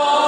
Oh.